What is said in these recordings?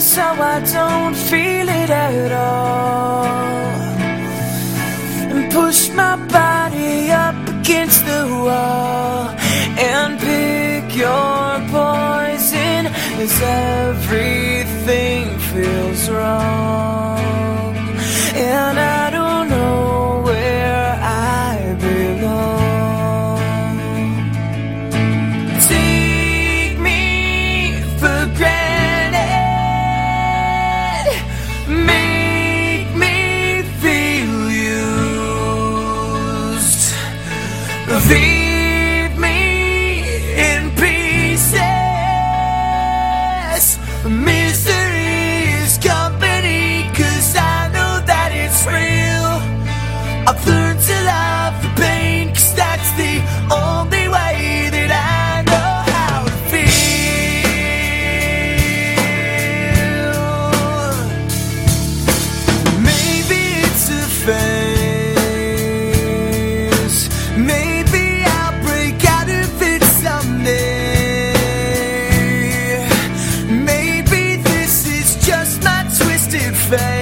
so I don't feel it at all. And push my body up against the wall and pick your poison as everything feels wrong. face.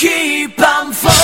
keep on falling.